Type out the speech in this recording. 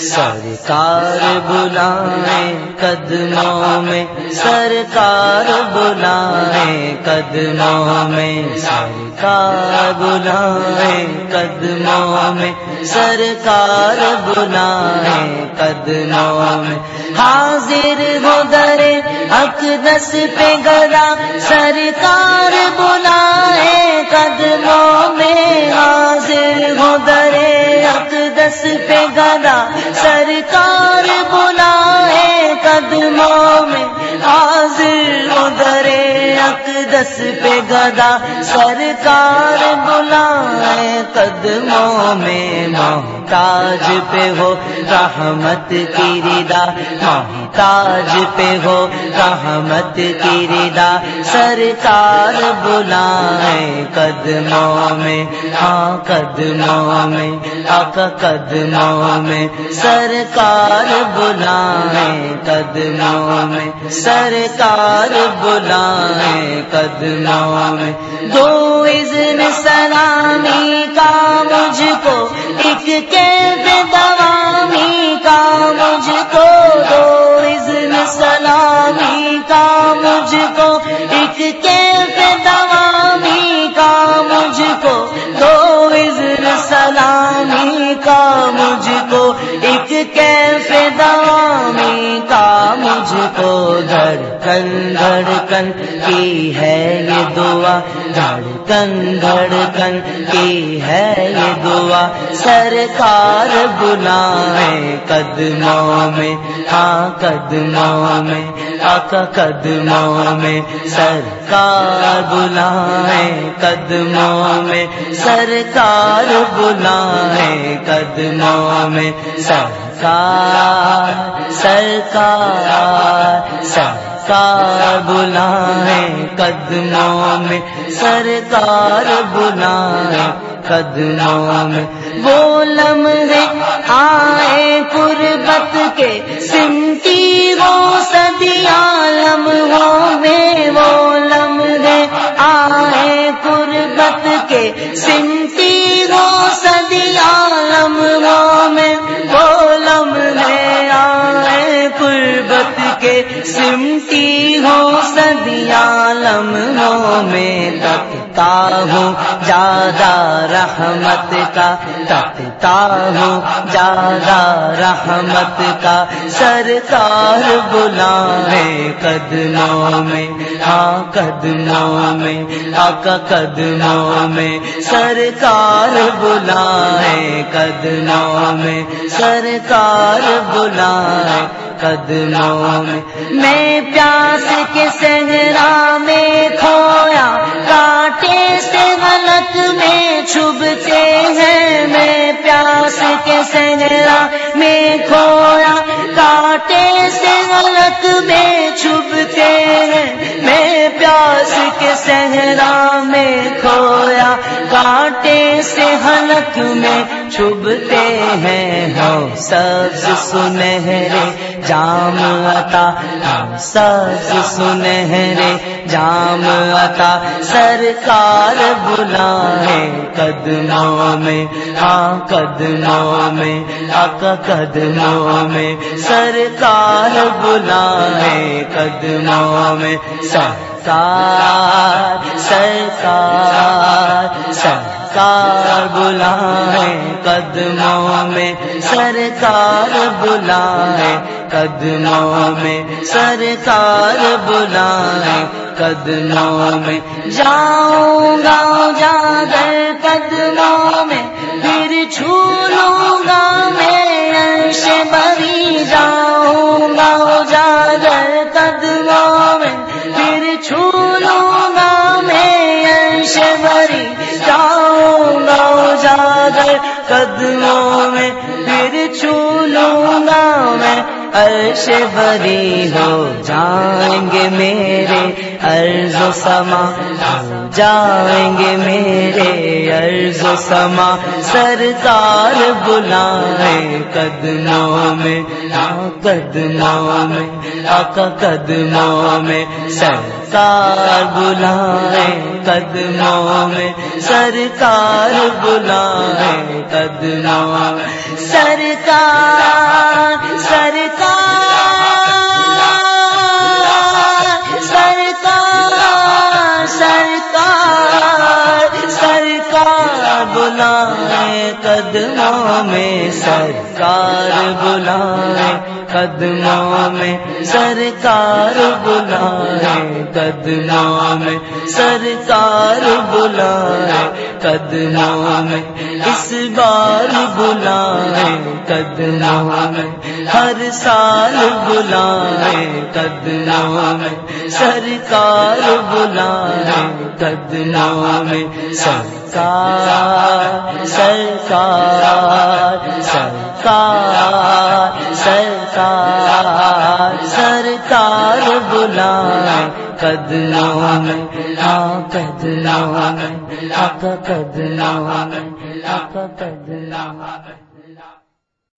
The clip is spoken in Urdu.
سرکار بلائیں قدموں میں سرکار بلائیں قدموں میں سرکار بلائیں قدموں میں سرکار بلائیں قدموں میں۔ حاضر ہو در اقدس پہ گدا سرکار بلائیں قدموں میں حاضر ہو در اقدس پہ گدا سرکار بلائے قدموں میں۔ حاضر ادھر اقدس پہ گدا سرکار بلائے قدموں میں محتاج پہ ہو رحمت کی ردا محتاج پہ ہو رحمت کی ردا سرکار بلائے قدموں میں ہاں قدموں میں آقا قدموں میں سرکار بلائے قدموں میں سر سرکار بلائے قدموں میں۔ دو اذن سلامی کا مجھ کو ایک کیب دوامی کا مجھ کو دو اذن سلامی کا مجھ کو ایک کیب دوامی کا مجھ کو دو اذن سلامی کا مجھ کو دھڑکن دھڑکن کی ہے یہ دعا دھڑکن دھڑکن کی ہے یہ دعا۔ سرکار بلائے قدموں میں ہاں قدموں میں آقا قدموں میں۔ سرکار بلائے قدموں میں، سرکار بلائے قدموں میں۔ سرکار سرکار سرکار بلائے قدموں میں، سرکار بلائے قدموں میں۔ وہ لمحے آئے قربت کے سمتی وہ سدیا لمحوں میں۔ وہ لمحے آئے قربت کے سمتی ہو سدیا لمحوں میں تکتا ہوں، زیادہ رحمت کا تکتا ہوں، زیادہ رحمت کا سرکار بلائے قدموں میں ہاں قدموں میں آقا قدموں میں، سرکار بلائے قدموں میں، سرکار بلائے قدموں میں۔ میں پیاس کے صحرا میں کھویا کاٹے سے غلط میں چھبتے ہیں۔ میں پیاس کے صحرا میں کھویا کاٹے سے غلط میں چھبتے ہیں۔ میں پیاس کے صحرا میں کھویا۔ سے حلق میں چھبتے ہیں ہم سبز سنہرے، جام عطا، ہم سبز سنہرے، جام عطا، سرکار بلائے قدموں میں ہاں قدموں میں آقا قدموں میں، سرکار بلائے قدموں میں سرکار سرکار بلائے، قدموں میں سرکار بلائے، قدموں میں سرکار بلائے، قدموں میں جاؤں گا جا کر جا کر قدموں میں پھر چھو لوں گا میں، عرش بری ہو جائیں گے میرے عرض و سما۔ جائیں گے میرے عرض و سما۔ سرکار بلائے قدموں میں قدموں میں، آقا قدموں میں، سر سرکار بلائیں قدموں میں سرکار بلائیں قدموں سرکار سرکار قدموں میں سرکار بلائے، قدموں میں سرکار بلائے، قدموں میں سرکار بلائے، قدموں میں اس بار بلائے، قدموں میں ہر سال بلائے، قدموں میں سرکار بلائے۔ قدموں میں سرکار سرکار سرکار سرکار سرکار بلائے قدموں میں ہاں قدموں میں حق قدموں میں حق قدموں میں۔